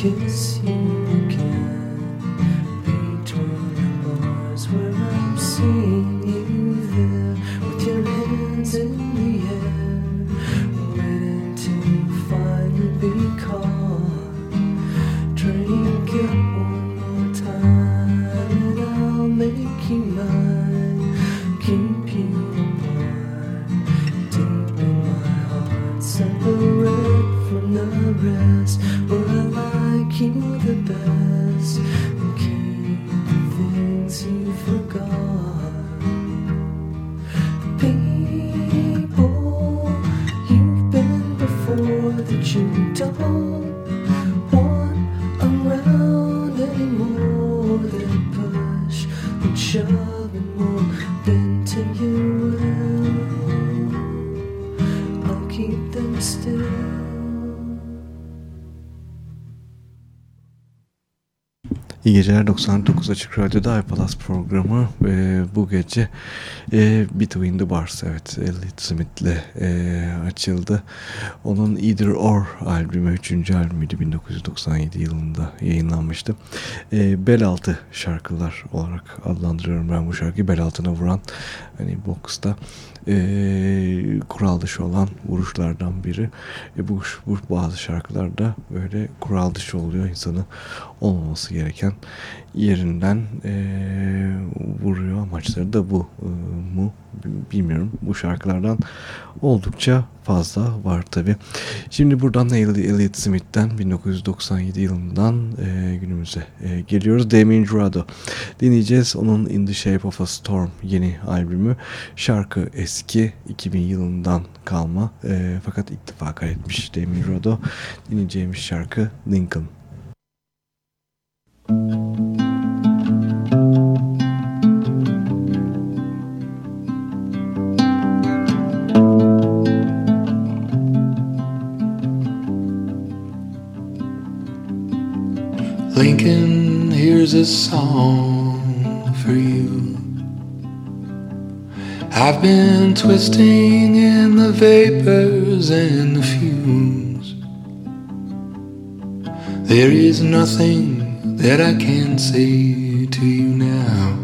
que geceler 99 Açık Radyo'da iPalas programı e, bu gece e, Between the Bars evet Elliot Smith'le e, açıldı. Onun Either Or albümü 3. albümüydü 1997 yılında yayınlanmıştı. E, bel altı şarkılar olarak adlandırıyorum ben bu şarkıyı. Bel altına vuran hani boksta e, kural dışı olan vuruşlardan biri. E, bu, bu bazı şarkılarda böyle kural dışı oluyor. insanı olmaması gereken yerinden e, vuruyor. Amaçları da bu e, mu bilmiyorum. Bu şarkılardan oldukça fazla var tabi. Şimdi buradan Elliot Smith'ten 1997 yılından e, günümüze e, geliyoruz. Damien Jurado dinleyeceğiz. Onun In the Shape of a Storm yeni albümü. Şarkı eski 2000 yılından kalma e, fakat ilk defa kaydetmiş Damien Jurado. Dinleyeceğimiz şarkı Lincoln. Here's a song for you. I've been twisting in the vapors and the fumes. There is nothing that I can say to you now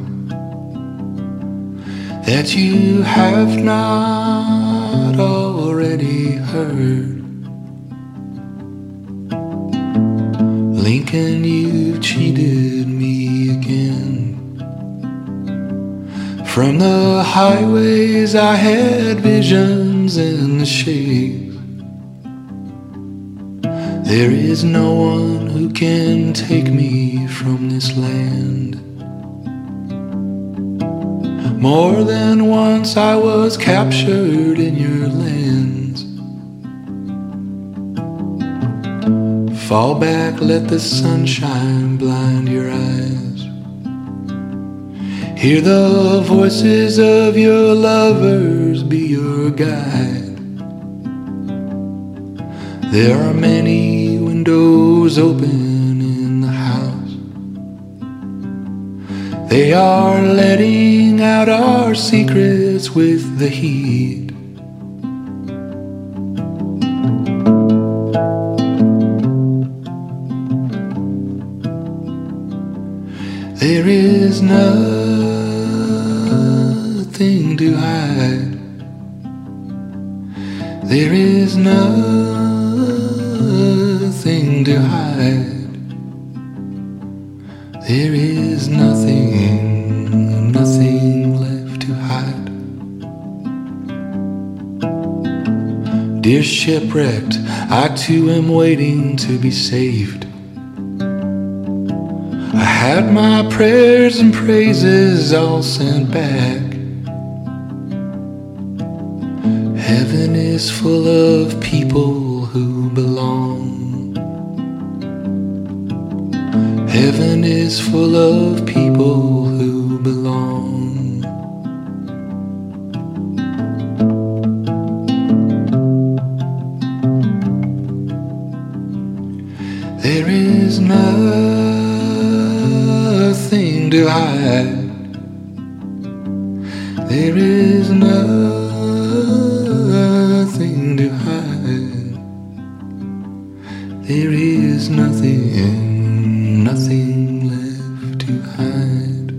that you have not already heard. Lincoln, you've cheated me again. From the highways, I had visions in the shades. There is no one who can take me from this land. More than once I was captured in your lands. Fall back, let the sunshine blind your eyes. Hear the voices of your lovers be your guide. There are many windows open in the house. They are letting out our secrets with the heat. There is nothing to hide. There is nothing to hide. There is nothing, nothing left to hide. Dear shipwrecked, I too am waiting to be saved. Had my prayers and praises all sent back. Heaven is full of people who belong. Heaven is full of people to hide. There is nothing to hide. There is nothing, nothing left to hide.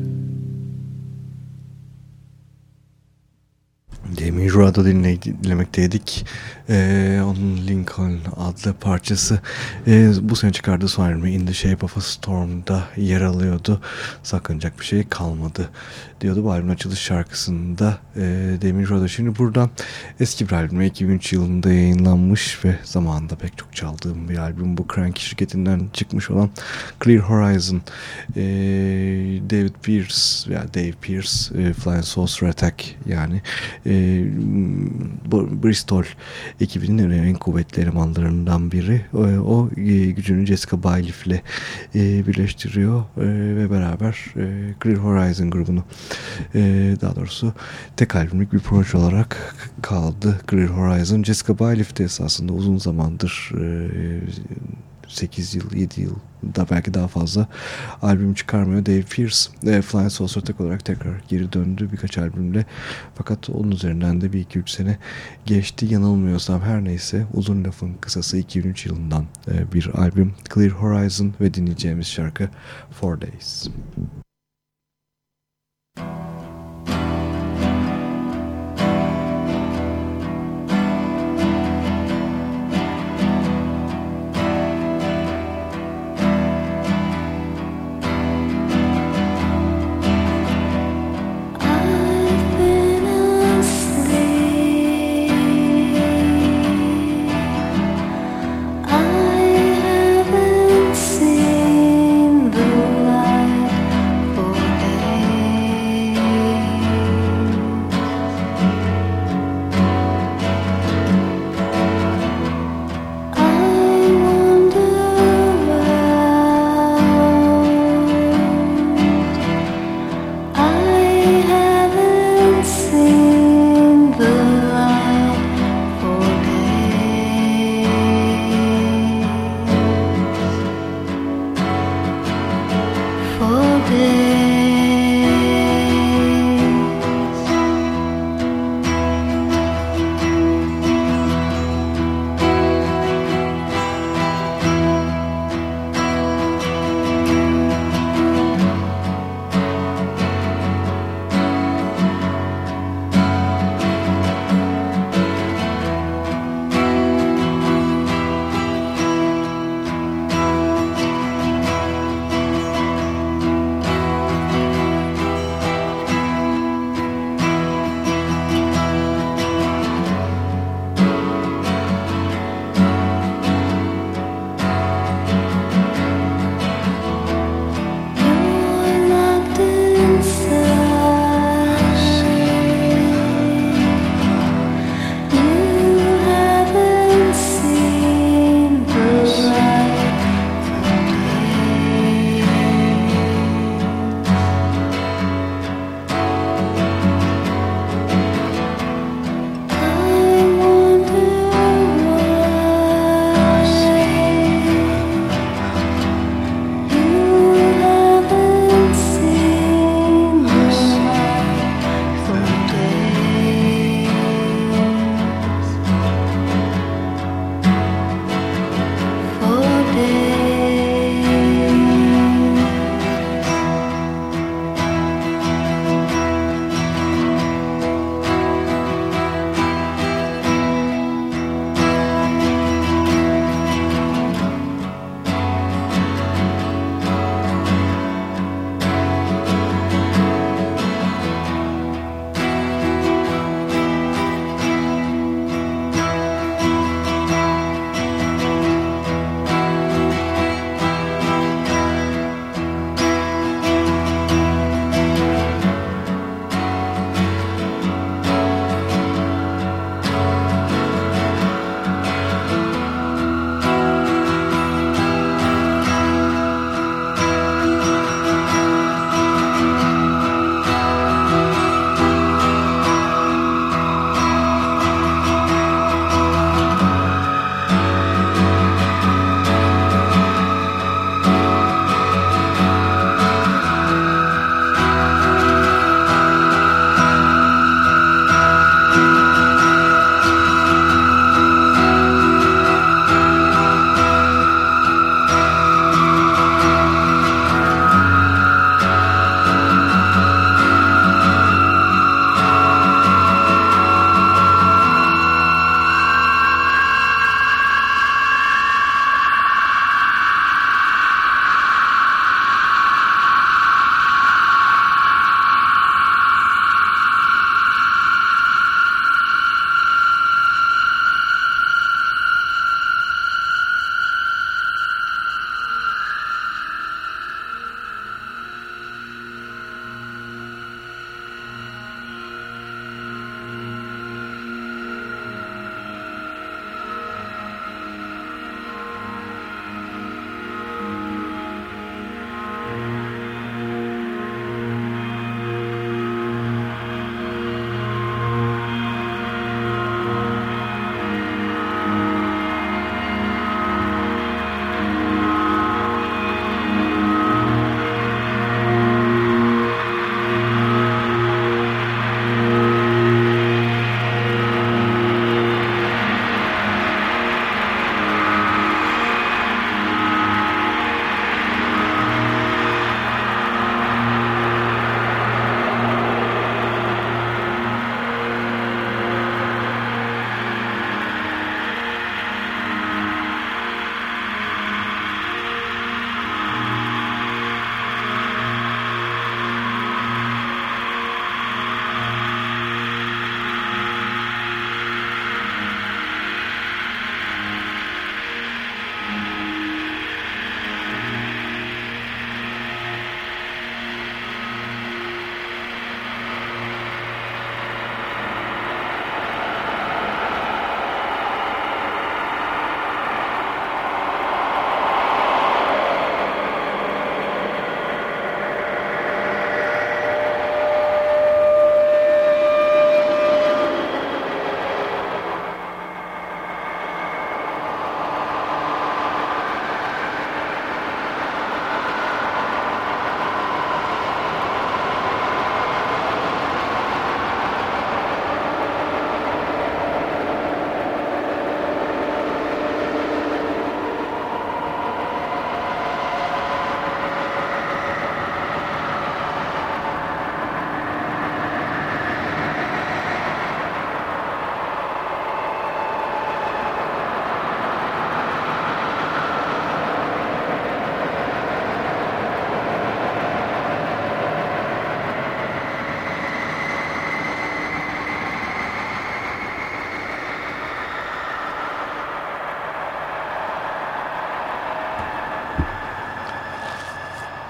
Demi Ruado dinle, dinlemekteydik. Ee, onun Lincoln adlı parçası ee, bu sene çıkardığı son albümü In the Shape of a Storm'da yer alıyordu. Sakınacak bir şey kalmadı diyordu bu albümün açılış şarkısında e, Demi Ruado. Şimdi buradan eski bir albüm 2003 yılında yayınlanmış ve zamanında pek çok çaldığım bir albüm. Bu Crank şirketinden çıkmış olan Clear Horizon. Ee, David Pierce veya Dave Pierce e, Flying Saucer Attack yani e, Bristol ekibinin en kuvvetli elemanlarından biri. O, o e, gücünü Jessica Bailiff ile e, birleştiriyor e, ve beraber e, Clear Horizon grubunu e, daha doğrusu tek albümlük bir proje olarak kaldı Clear Horizon. Jessica Bailiff de esasında uzun zamandır e, 8 yıl, 7 yıl da belki daha fazla albüm çıkarmıyor. Dave Pierce e, Flying Saucer olarak tekrar geri döndü birkaç albümle. Fakat onun üzerinden de bir iki üç sene geçti. Yanılmıyorsam her neyse uzun lafın kısası 2003 yılından e, bir albüm Clear Horizon ve dinleyeceğimiz şarkı Four Days.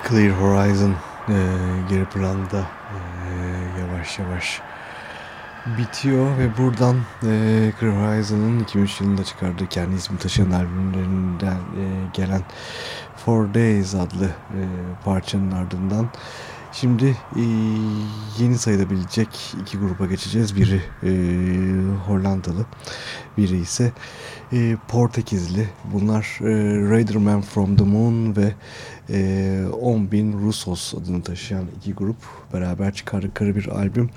Clear Horizon e, geri planda e, yavaş yavaş bitiyor ve buradan e, Clear Horizon'ın 2003 yılında çıkardığı kendi ismi taşıyan albümlerinden e, gelen Four Days adlı e, parçanın ardından şimdi e, yeni sayılabilecek iki gruba geçeceğiz. Biri e, Hollandalı, biri ise e, Portekizli. Bunlar e, Raiderman from the Moon ve e, 10.000 Rusos adını taşıyan iki grup beraber çıkardıkları bir albüm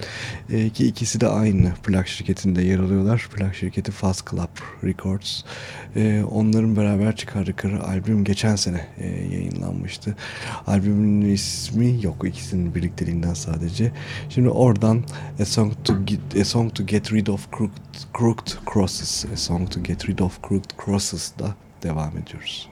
e, ki ikisi de aynı plak şirketinde yer alıyorlar. Plak şirketi Fast Club Records. E, onların beraber çıkardıkları albüm geçen sene e, yayınlanmıştı. Albümün ismi yok ikisinin birlikteliğinden sadece. Şimdi oradan A Song to Get, A Song to Get Rid of Crooked, Crooked Crosses, A Song to Get Rid of Crooked Crosses da devam ediyoruz.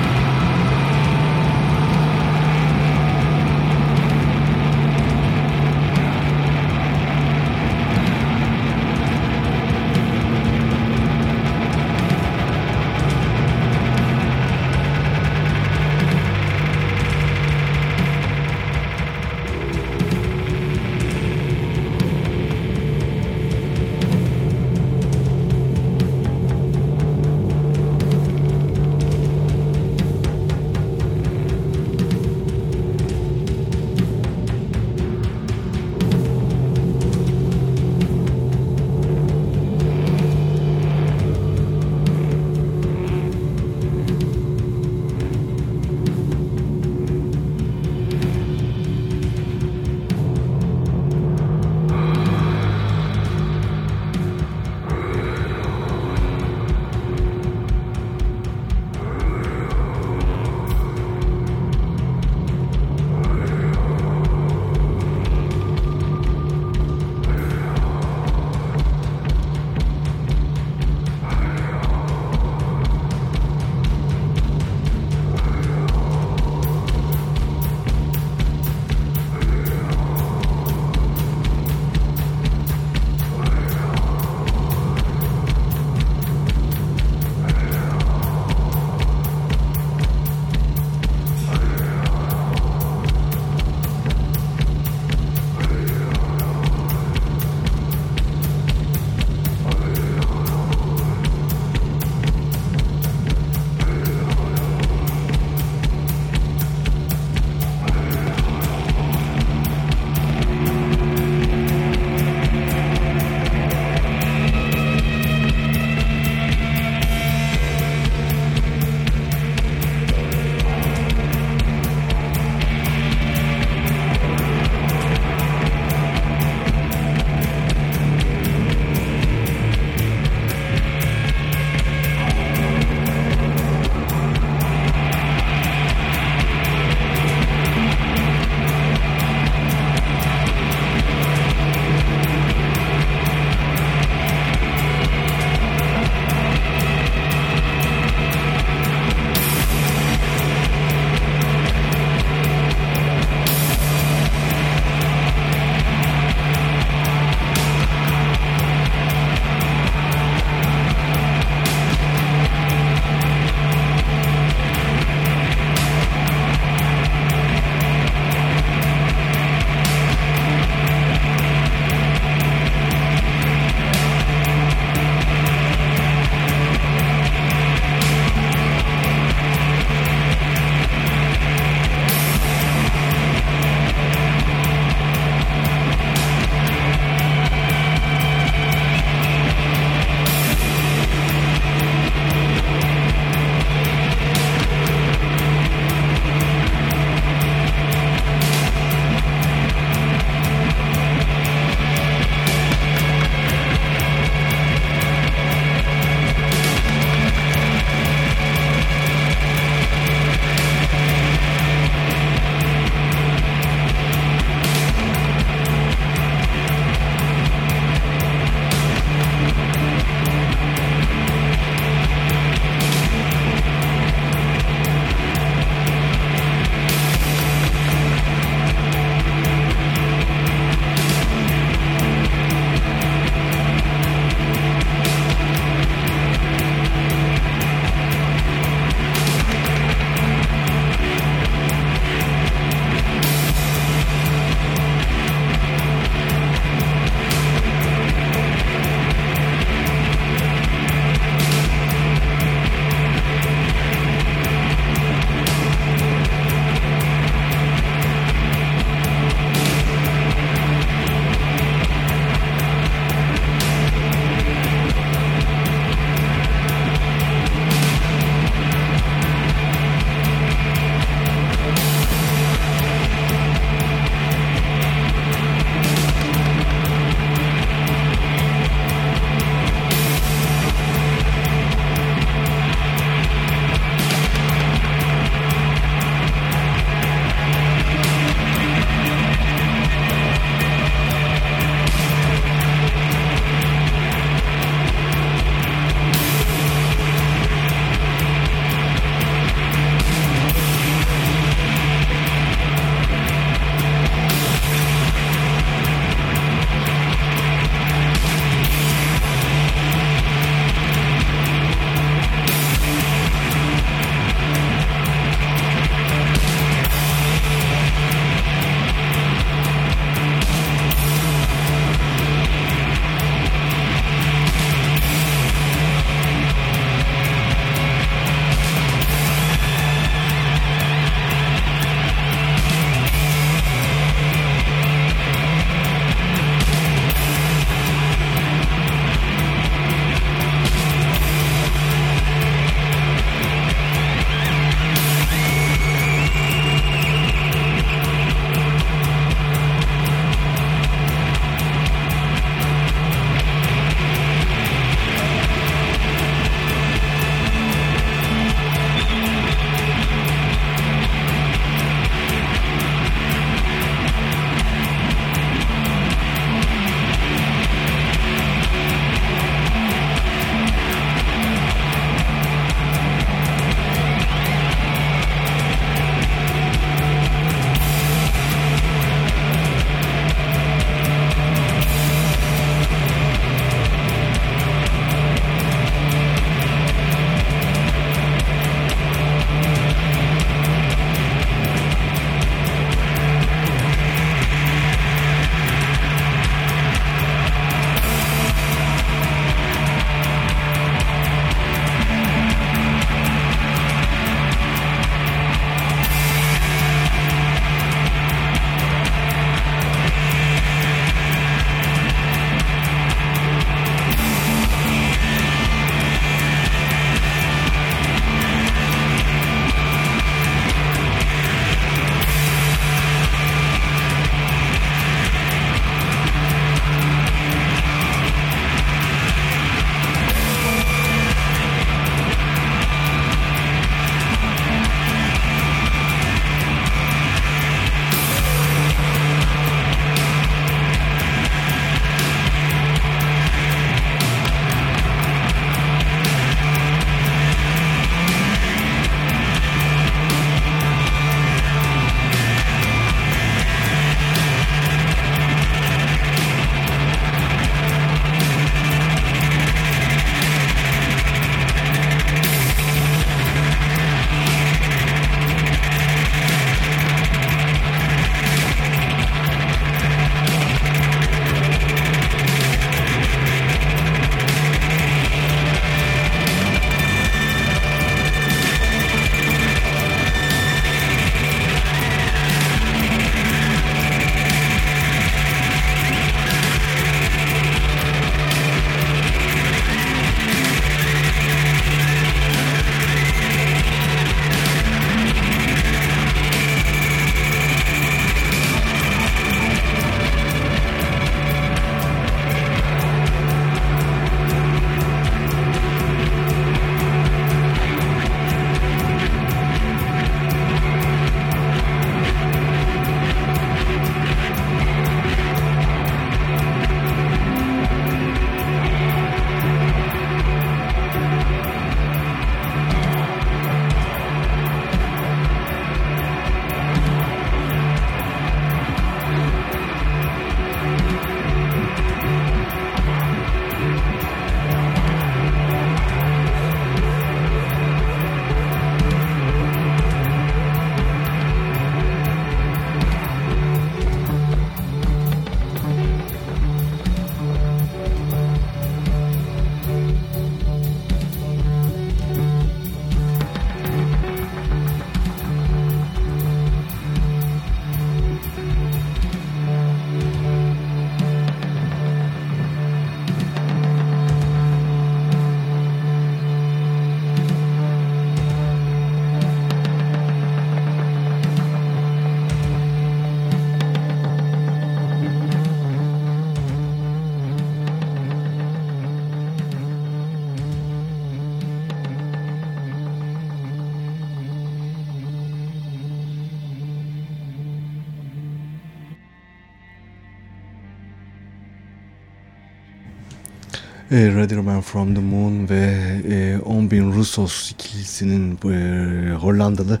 E, Radio Man from the Moon ve e, 10.000 Rusos ikilisinin e, Hollandalı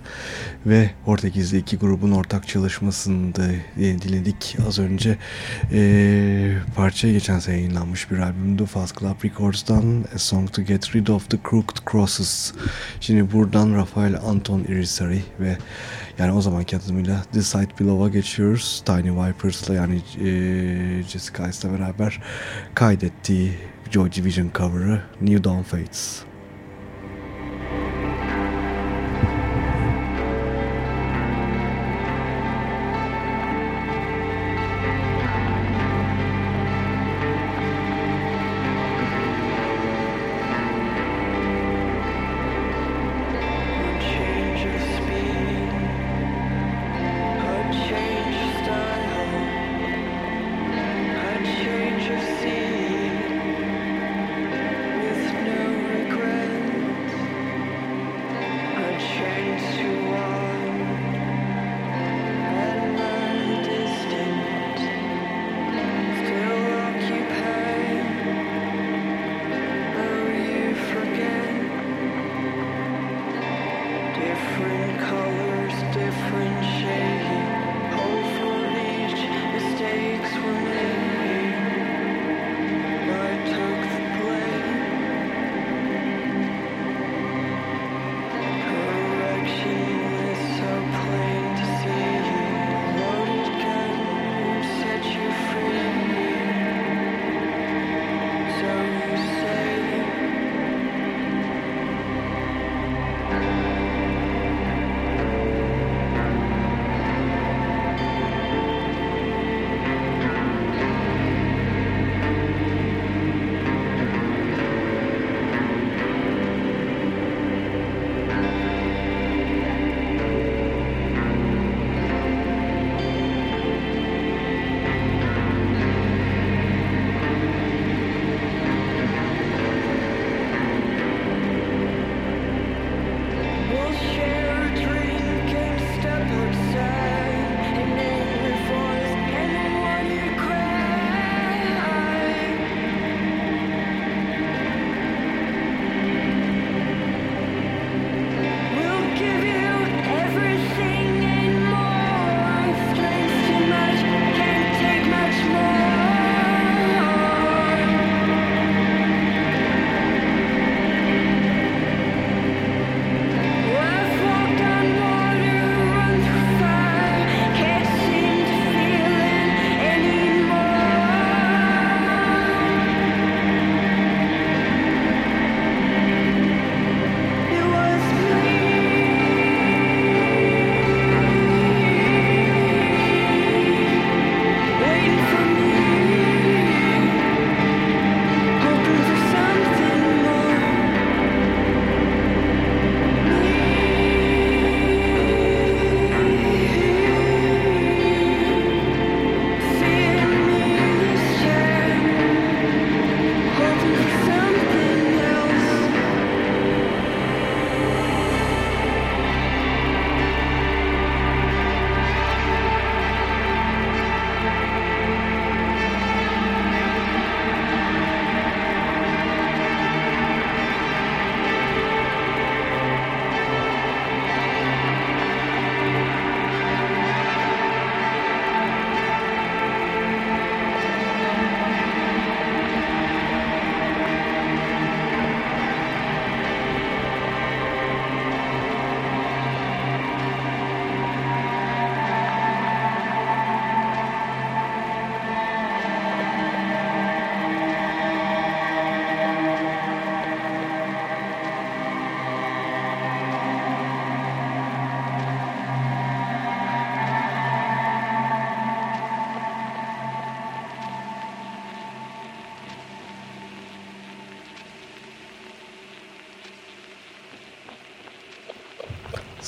ve Portekizli iki grubun ortak çalışmasında e, dinledik. Az önce e, parçaya geçen sene yayınlanmış bir albümdü Fast Club Records'dan A Song to Get Rid of the Crooked Crosses. Şimdi buradan Rafael Anton Irisari ve yani o zamanki adımıyla The Site Below'a geçiyoruz. Tiny Vipers'la yani e, Jessica Ice'la beraber kaydettiği Joy Division cover New Dawn Fates.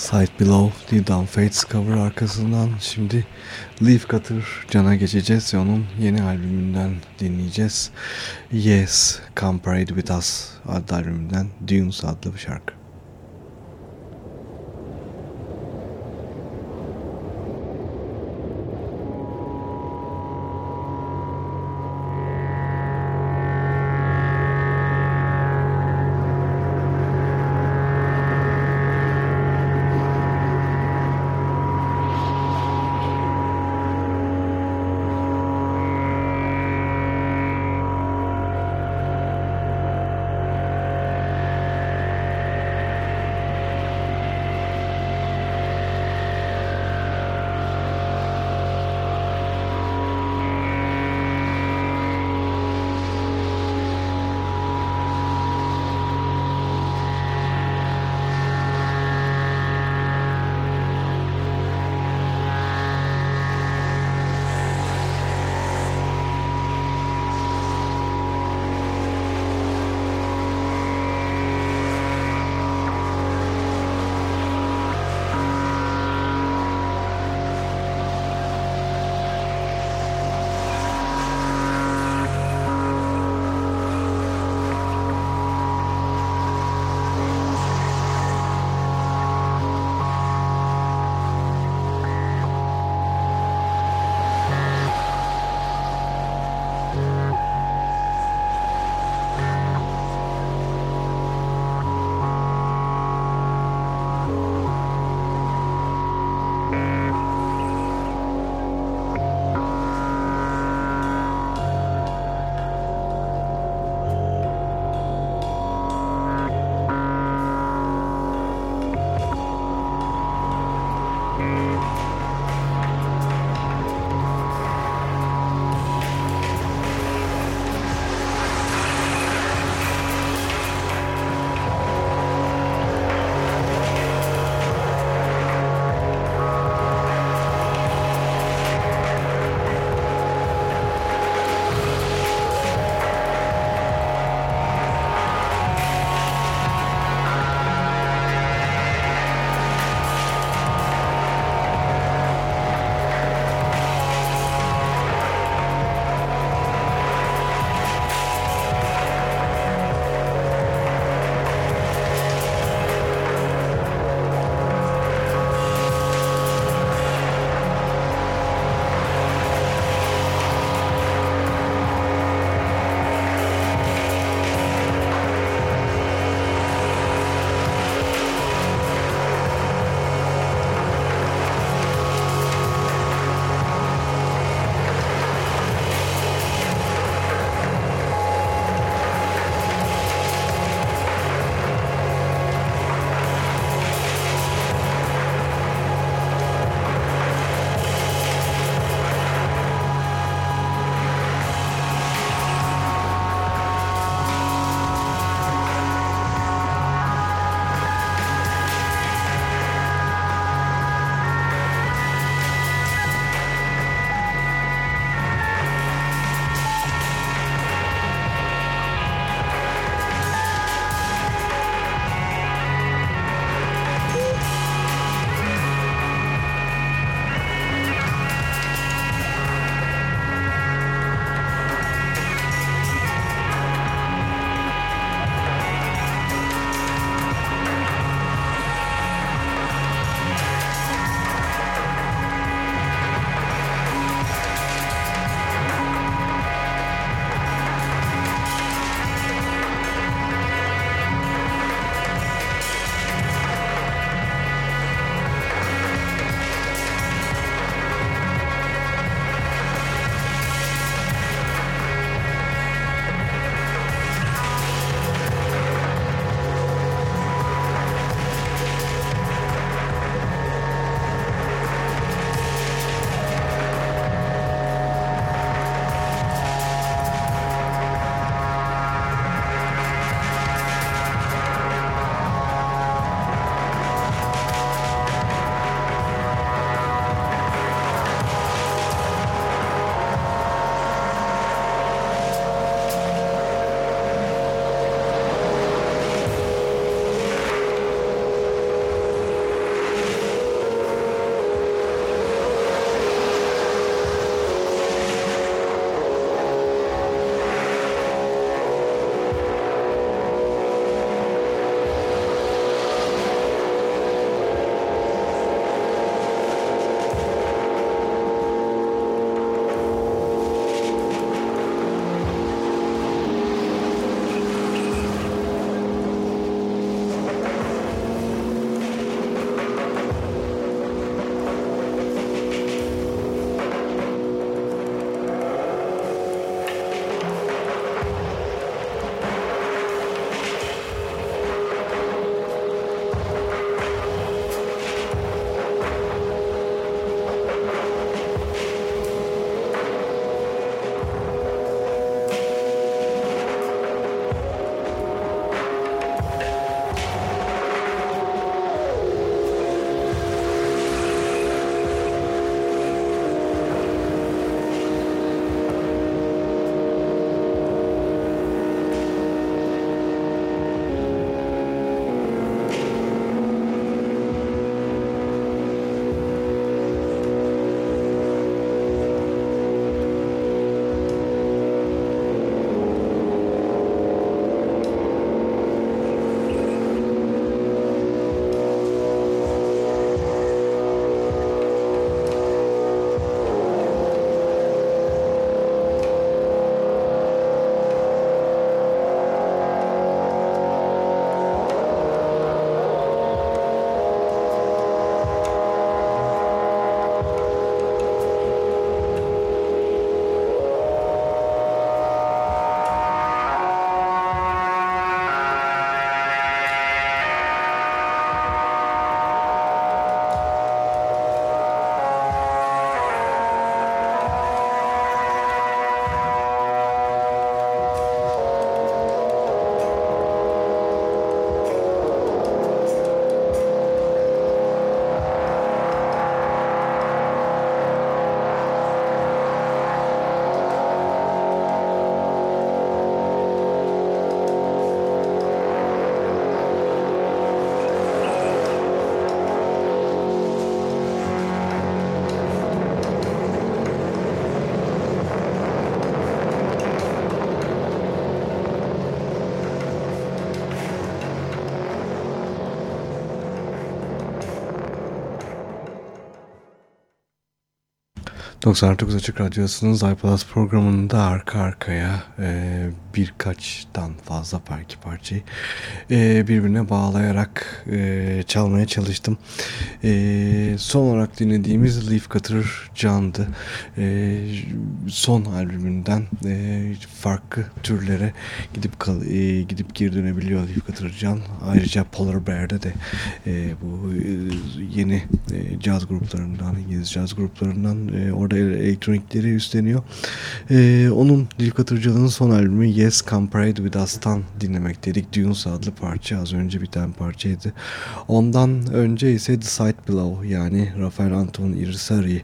Sight Below, The Down Fates cover arkasından şimdi Leaf Cutter Can'a geçeceğiz ve onun yeni albümünden dinleyeceğiz. Yes, Come Parade With Us adlı albümünden Dunes adlı bir şarkı. 99 Açık Radyosu'nun iPlus programında arka arkaya e, birkaçtan fazla belki parçayı e, birbirine bağlayarak e, çalmaya çalıştım. E, son olarak dinlediğimiz Leaf Cutter Can'dı. E, son albümünden e, farklı türlere gidip kal, e, gidip geri dönebiliyor Leaf Cutter Can. Ayrıca Polar Bear'de de e, bu e, yeni e, caz gruplarından, İngiliz caz gruplarından e, orada elektronikleri üstleniyor. E, onun Leaf Cutter Can'ın son albümü Yes Come Parade With Us'tan dinlemek dedik. Dunes adlı parça az önce biten parçaydı. Ondan önce ise The Sight Below yani Rafael Anton Irisari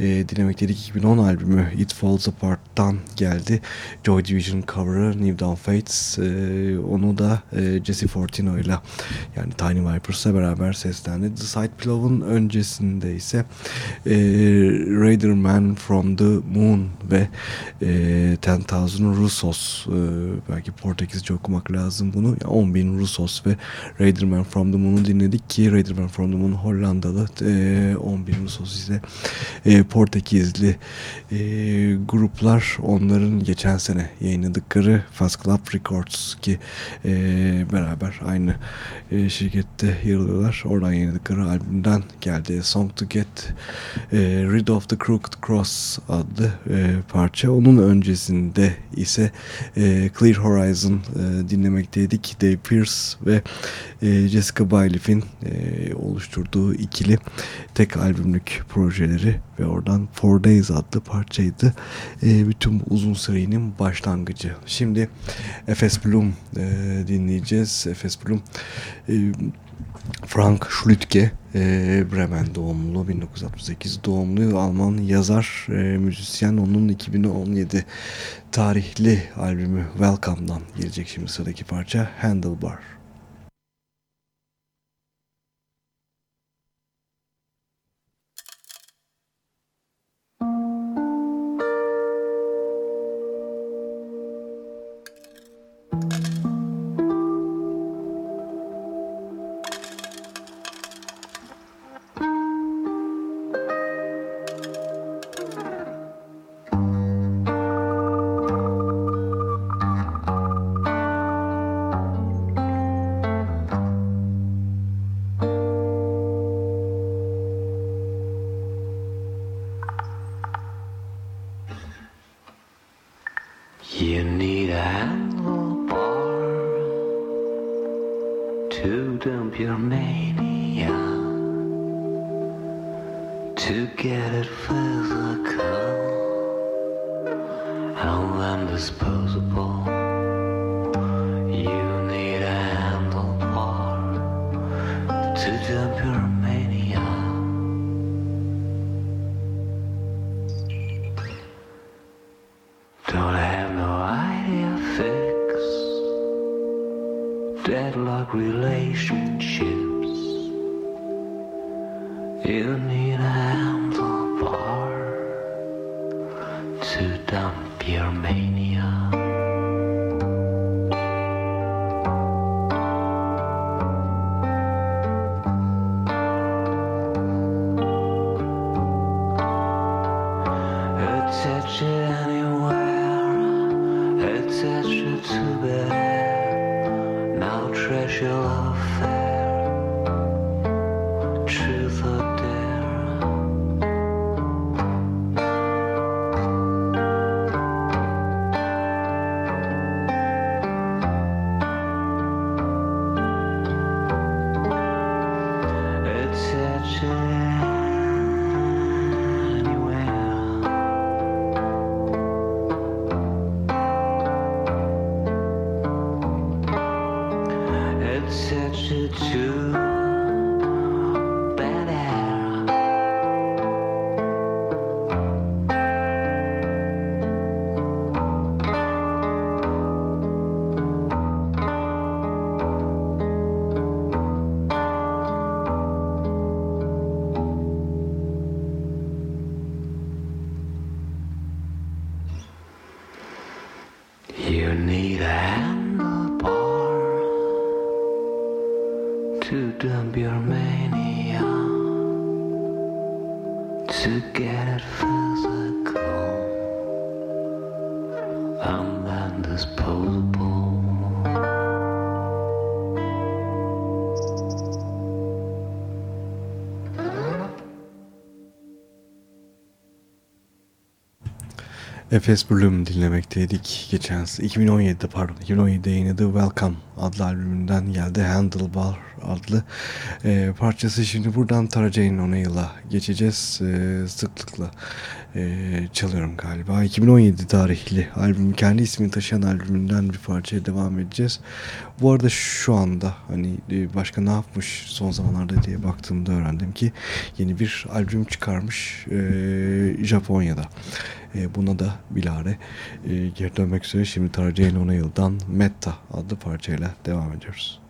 e, dinlemek dedik. 2010 albümü It Falls Apart'tan geldi. Joy Division cover'ı New Dawn Fates e, onu da e, Jesse Fortino ile yani Tiny Vipers'la beraber seslendi. The Sight Below'un öncesinde ise e, Raider Man from the Moon ve e, Ten Thousand Russos e, belki Portekizce okumak lazım bunu. Yani 10 bin Russos ve Raiderman from the Moon'u dinledik ki Raiderman from the Moon Hollandalı e, 10 bin Russos ise e, Portekizli e, gruplar onların geçen sene yayınladıkları Fast Club Records ki e, beraber aynı e, şirkette yer. Oradan yayınladıkları albümden geldi. Song to Get e, Rid of the Crooked Cross adlı e, parça. Onun öncesinde ise e, Clear Horizon e, dinlemekteydik. Dave Pierce ve e, Jessica Bailiff'in e, oluşturduğu ikili tek albümlük projeleri ve oradan Four Days adlı parçaydı. E, bütün uzun serinin başlangıcı. Şimdi Efes Bloom e, dinleyeceğiz. Efes Bloom e, Frank Schlütke e, Bremen doğumlu 1968 doğumlu Alman yazar e, müzisyen onun 2017 tarihli albümü Welcome'dan gelecek şimdi sıradaki parça Handlebar. Anywhere, attach it to bed. Now treasure affair, Efes Bloom dinlemekteydik. Geçen 2017'de pardon 2017'de yayınladığı Welcome adlı albümünden geldi. Handlebar adlı e, parçası. Şimdi buradan Tara Jane O'Neill'a geçeceğiz. E, sıklıkla e, çalıyorum galiba. 2017 tarihli albüm kendi ismini taşıyan albümünden bir parçaya devam edeceğiz. Bu arada şu anda hani e, başka ne yapmış son zamanlarda diye baktığımda öğrendim ki yeni bir albüm çıkarmış e, Japonya'da. E, buna da bilare e, geri dönmek üzere şimdi Tara Jane O'Neill'dan Metta adlı parçayla devam ediyoruz.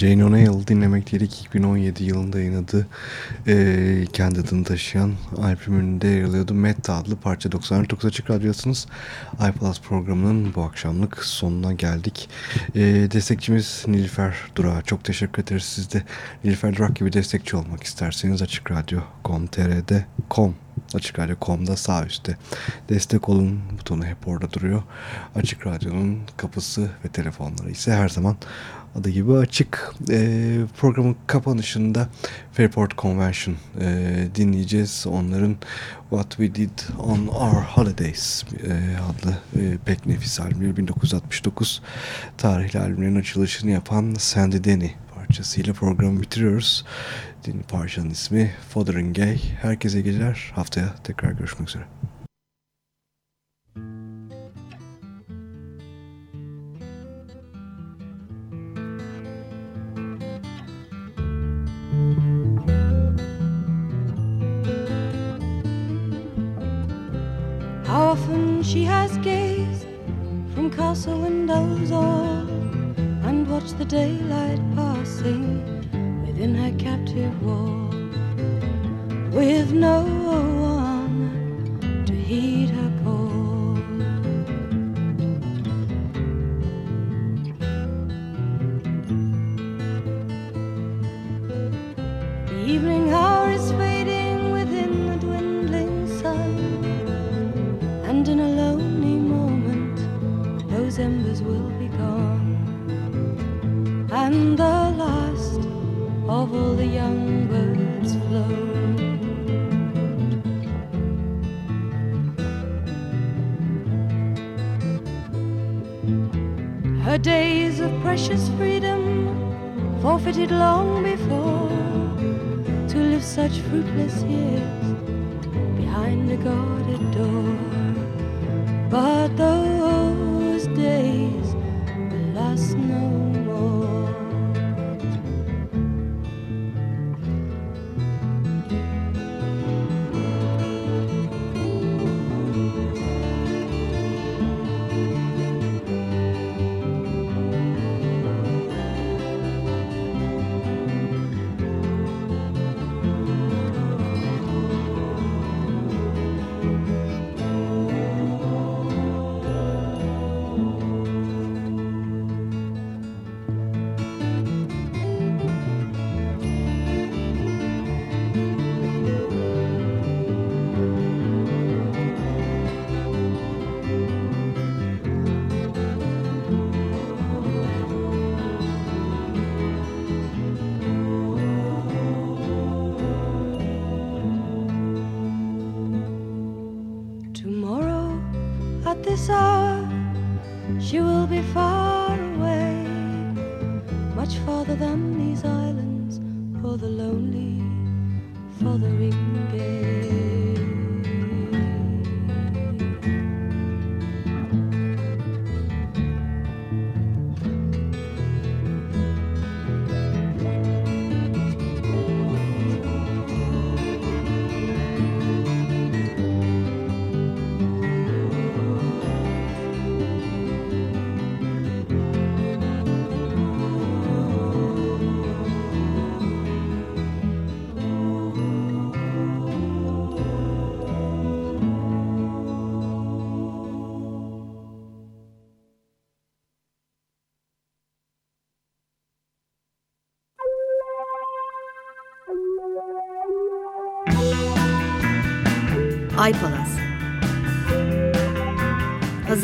Jane O'Neill dinlemek dedik 2017 yılında yayınladığı e, kendi adını taşıyan albümünde yer alıyordu. Metta adlı parça 99 Açık Radyo'sunuz. iPlus programının bu akşamlık sonuna geldik. E, destekçimiz Nilüfer Durak'a çok teşekkür ederiz. Siz de Nilüfer Durak gibi destekçi olmak isterseniz Açık Radyo.com.tr'de com Açık Radyo.com'da sağ üstte destek olun butonu hep orada duruyor. Açık Radyo'nun kapısı ve telefonları ise her zaman adı gibi açık. E, programın kapanışında Fairport Convention e, dinleyeceğiz. Onların What We Did On Our Holidays e, adlı e, pek nefis albümleri 1969 tarihli albümlerin açılışını yapan Sandy Denny parçasıyla programı bitiriyoruz. Din parçanın ismi Fotheringay. Herkese geceler. Haftaya tekrar görüşmek üzere. She has gazed from castle windows all and watched the daylight passing within her captive wall. With no